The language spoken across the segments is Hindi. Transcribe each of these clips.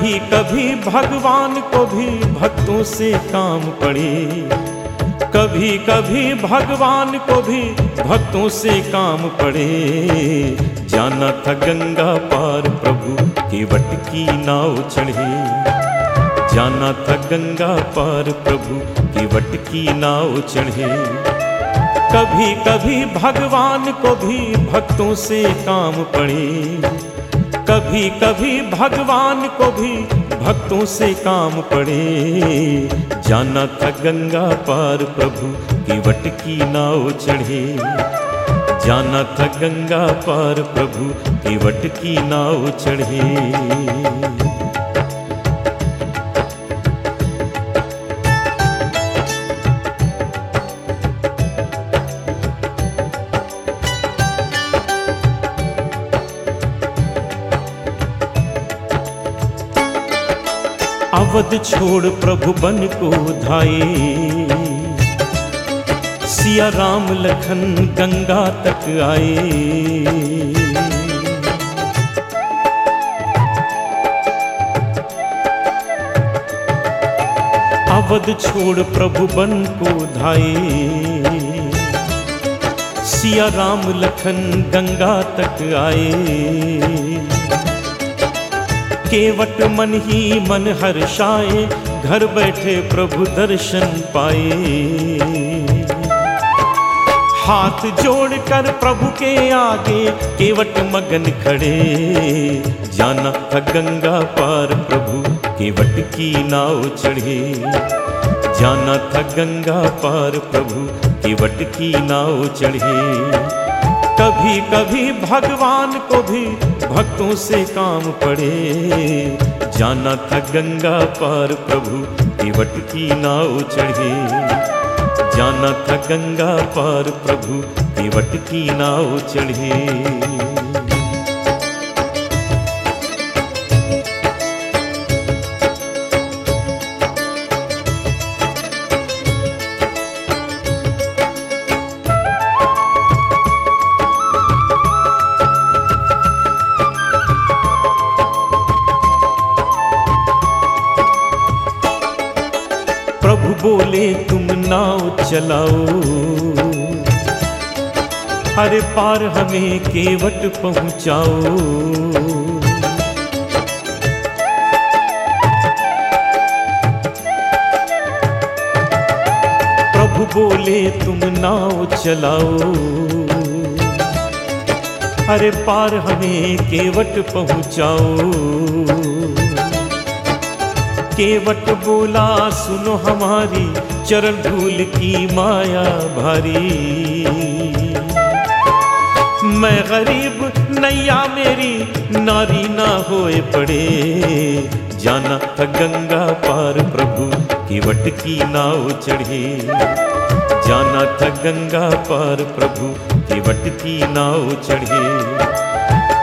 भगवान को भी भक्तों से काम पड़े। कभी कभी भगवान को भी भक्तों से काम पड़े। जाना था गंगा पार प्रभु की वट की नाव चढ़े। जाना था गंगा पार प्रभु की वट की नाव चढ़े। कभी कभी भगवान को भी भक्तों से काम पड़े। कभी कभी भगवान को भी भक्तों से काम पड़े। जाना था गंगा पार प्रभु की वट की नाव चढ़े। जाना था गंगा पार प्रभु की वट की नाव चढ़े। अवध छोड़ प्रभु बन को धाए सिया राम लखन गंगा तक आए अवध छोड़ प्रभु बन को धाए सिया राम लखन गंगा तक आए केवट मन ही मन हर्षाए घर बैठे प्रभु दर्शन पाए। हाथ जोड़कर प्रभु के आगे केवट मगन खड़े। जाना था गंगा पार प्रभु, केवट की नाव चढ़े। जाना था गंगा पार प्रभु, केवट की नाव चढ़े। कभी कभी भगवान को भी भक्तों से काम पड़े। जाना था गंगा पार प्रभु केवट की नाव चढ़े। जाना था गंगा पार प्रभु केवट की नाव चढ़े। चलाओ हरे पार हमें केवट पहुंचाओ प्रभु बोले, तुम नाव चलाओ हरे पार हमें केवट पहुंचाओ केवट बोला, सुनो हमारी चरण धूल की माया भारी। मैं गरीब नैया मेरी, नारी ना होए पड़े। जाना था गंगा पार प्रभु, केवट की नाव चढ़े। जाना था गंगा पार प्रभु, केवट की नाव चढ़े।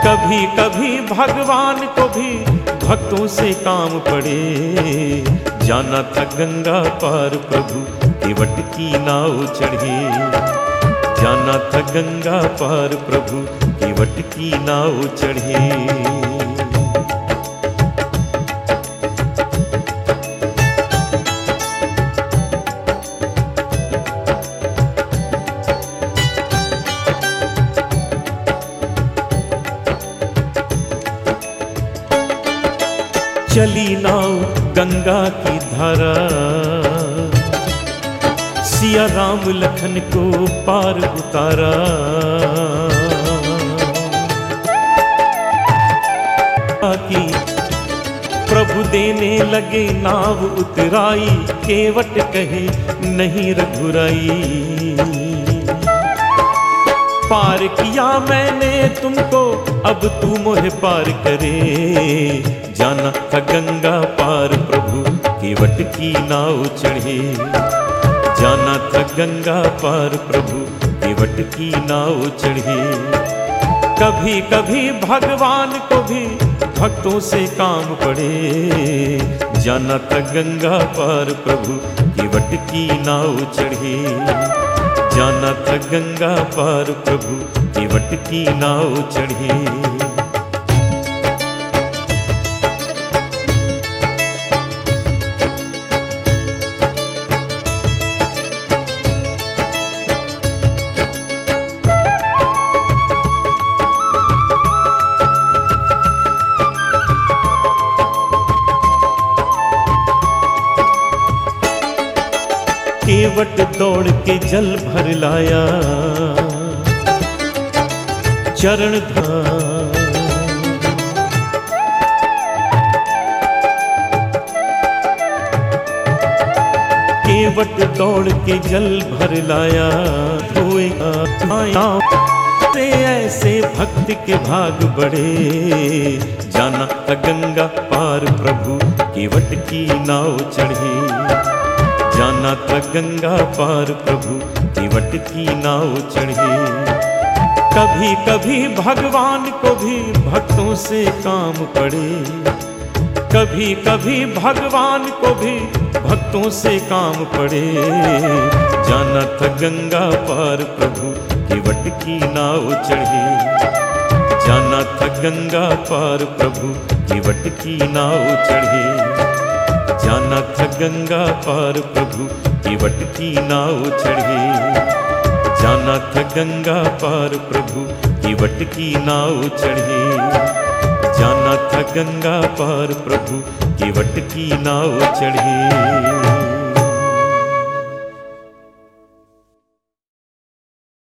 कभी कभी भगवान को भी भक्तों से काम पड़े। जाना था गंगा पार प्रभु, केवट की नाव चढ़े। जाना था गंगा पार प्रभु, केवट की नाव चढ़े। चली नाव गंगा की धारा। सिया राम लखन को पार उतारा। की प्रभु देने लगे नाव उतराई, केवट कहे नहीं रघुराई। पार किया मैंने तुमको, अब तू मोहे पार करे। जाना था गंगा पार प्रभु केवट की नाव चढ़े। जाना था गंगा पार प्रभु केवट की नाव चढ़े। कभी कभी भगवान को भी भक्तों से काम पड़े। जाना था गंगा पार प्रभु केवट की नाव चढ़े। जाना था गंगा पार प्रभु केवट की नाव चढ़े। केवट दौड़ के जल भर लाया। चरण धाम। केवट दौड़ के जल भर लाया। से ऐसे भक्त के भाग बढ़े। जाना था गंगा पार प्रभु केवट की नाव चढ़े। जाना था गंगा पार प्रभु केवट की नाव चढ़े। कभी कभी भगवान को भी भक्तों से काम पड़े। कभी कभी भगवान को भी भक्तों से काम पड़े। जाना था गंगा पार प्रभु केवट की नाव चढ़े। जाना था गंगा पार प्रभु केवट की नाव चढ़े। जाना था गंगा पार प्रभु, केवट की नाव चढ़े। जाना था गंगा पार प्रभु, केवट की नाव चढ़े। जाना था गंगा पार प्रभु, केवट की नाव चढ़े।